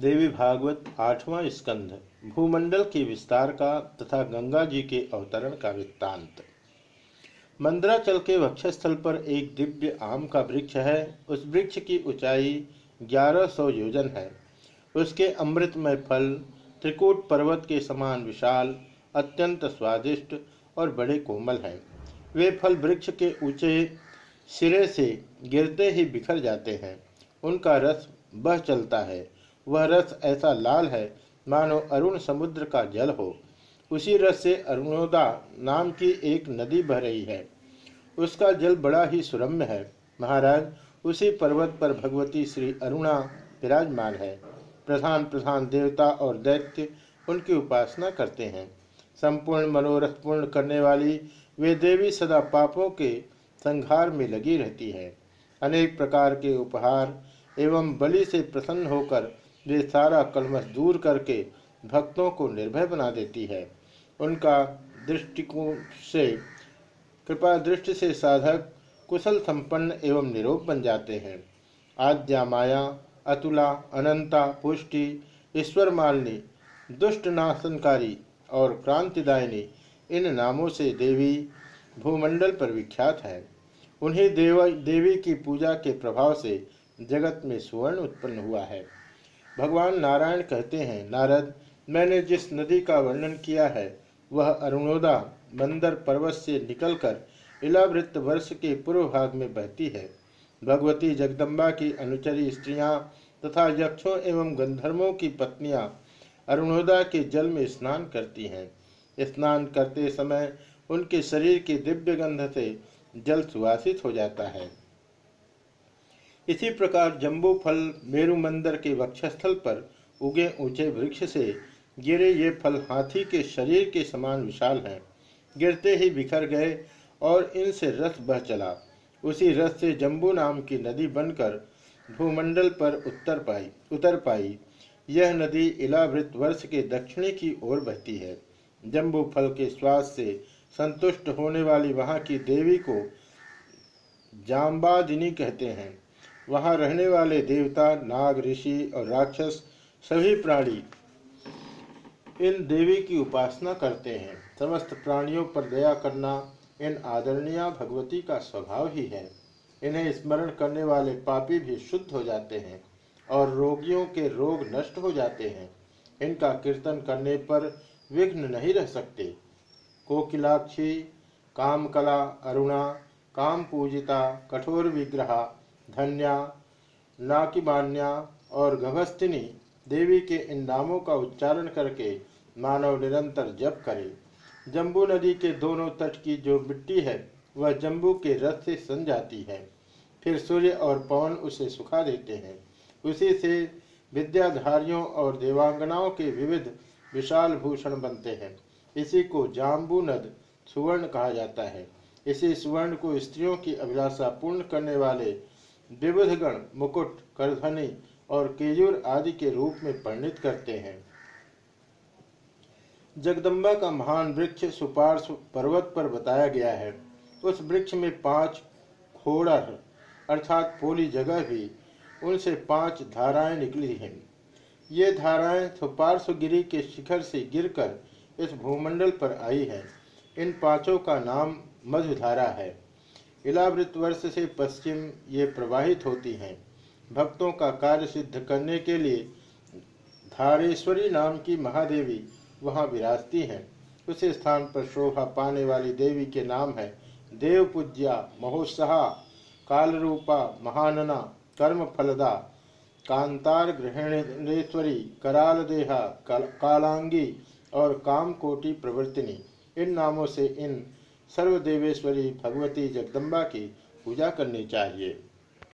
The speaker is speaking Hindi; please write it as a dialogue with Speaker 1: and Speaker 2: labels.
Speaker 1: देवी भागवत आठवां स्कंध, भूमंडल के विस्तार का तथा गंगा जी के अवतरण का वृत्तांत। मंदराचल के वक्षस्थल पर एक दिव्य आम का वृक्ष है। उस वृक्ष की ऊंचाई 1100 योजन है। उसके अमृतमय फल, त्रिकूट पर्वत के समान विशाल, अत्यंत स्वादिष्ट और बड़े कोमल हैं। वे फल वृक्ष के ऊँचे सिरे से गिरते ही बिखर जाते हैं। उनका रस बह चलता है। वह रस ऐसा लाल है, मानो अरुण समुद्र का जल हो। उसी रस से अरुणोदा नाम की एक नदी बह रही है। उसका जल बड़ा ही सुरम्य है। महाराज, उसी पर्वत पर भगवती श्री अरुणा विराजमान है। प्रधान प्रधान देवता और दैत्य उनकी उपासना करते हैं। संपूर्ण मनोरथ पूर्ण करने वाली वे देवी सदा पापों के संहार में लगी रहती है। अनेक प्रकार के उपहार एवं बलि से प्रसन्न होकर वे सारा कलमश दूर करके भक्तों को निर्भय बना देती है। उनका दृष्टिकोण से, कृपा दृष्टि से साधक कुशल संपन्न एवं निरोग बन जाते हैं। आद्या माया, अतुला, अनंता, पुष्टि ईश्वर मालिनी दुष्ट नाशनकारी और क्रांतिदायिनी, इन नामों से देवी भूमंडल पर विख्यात है। उन्हें देव, देवी की पूजा के प्रभाव से जगत में सुवर्ण उत्पन्न हुआ है। भगवान नारायण कहते हैं, नारद, मैंने जिस नदी का वर्णन किया है, वह अरुणोदा बंदर पर्वत से निकलकर इलावृत्त वर्ष के पूर्व भाग में बहती है। भगवती जगदम्बा की अनुचरी स्त्रियाँ तथा यक्षों एवं गंधर्वों की पत्नियाँ अरुणोदा के जल में स्नान करती हैं। स्नान करते समय उनके शरीर की दिव्य गंध से जल सुवासित हो जाता है। इसी प्रकार जम्बू फल मेरु मंदिर के वक्षस्थल पर उगे ऊँचे वृक्ष से गिरे ये फल हाथी के शरीर के समान विशाल हैं। गिरते ही बिखर गए और इनसे रस बह चला। उसी रस से जम्बू नाम की नदी बनकर भूमंडल पर उत्तर पाई, उतर पाई। यह नदी इलावृत वर्ष के दक्षिणी की ओर बहती है। जम्बू फल के स्वाद से संतुष्ट होने वाली वहाँ की देवी को जाम्बादिनी कहते हैं। वहाँ रहने वाले देवता, नाग, ऋषि और राक्षस, सभी प्राणी इन देवी की उपासना करते हैं। समस्त प्राणियों पर दया करना इन आदरणीय भगवती का स्वभाव ही है। इन्हें स्मरण करने वाले पापी भी शुद्ध हो जाते हैं और रोगियों के रोग नष्ट हो जाते हैं। इनका कीर्तन करने पर विघ्न नहीं रह सकते। कोकिलाक्षी, कामकला, अरुणा काम पूजिता कठोर विग्रहा धन्या, नाकिमान्या और गभस्तिनी देवी के इन नामों का उच्चारण करके मानव निरंतर जप करे। जम्बू नदी के दोनों तट की जो मिट्टी है, वह जम्बू के रस से सन जाती है। फिर सूर्य और पवन उसे सुखा देते हैं। उसी से विद्याधारियों और देवांगनाओं के विविध विशाल भूषण बनते हैं। इसी को जाम्बू नद सुवर्ण कहा जाता है। इसी सुवर्ण को स्त्रियों की अभिलाषा पूर्ण करने वाले विविधगण मुकुट करधनी और केजूर आदि के रूप में परिणित करते हैं। जगदम्बा का महान वृक्ष सुपार्श पर्वत पर बताया गया है। उस वृक्ष में पाँच खोड़र अर्थात पोली जगह भी उनसे पाँच धाराएँ निकली हैं। ये धाराएँ सुपार्श्वगिरी के शिखर से गिरकर इस भूमंडल पर आई हैं। इन पाँचों का नाम मधुधारा है। इलावृत वर्ष से पश्चिम ये प्रवाहित होती हैं। भक्तों का कार्य सिद्ध करने के लिए धारेश्वरी नाम की महादेवी वहाँ विराजती हैं। उस स्थान पर शोभा पाने वाली देवी के नाम है देवपूज्या महोत्साह, कालरूपा महानना कर्म फलदा कांतार ग्रहणेश्वरी कराल देहा कालांगी और कामकोटि प्रवर्तिनी। इन नामों से इन सर्वदेवेश्वरी भगवती जगदम्बा की पूजा करनी चाहिए।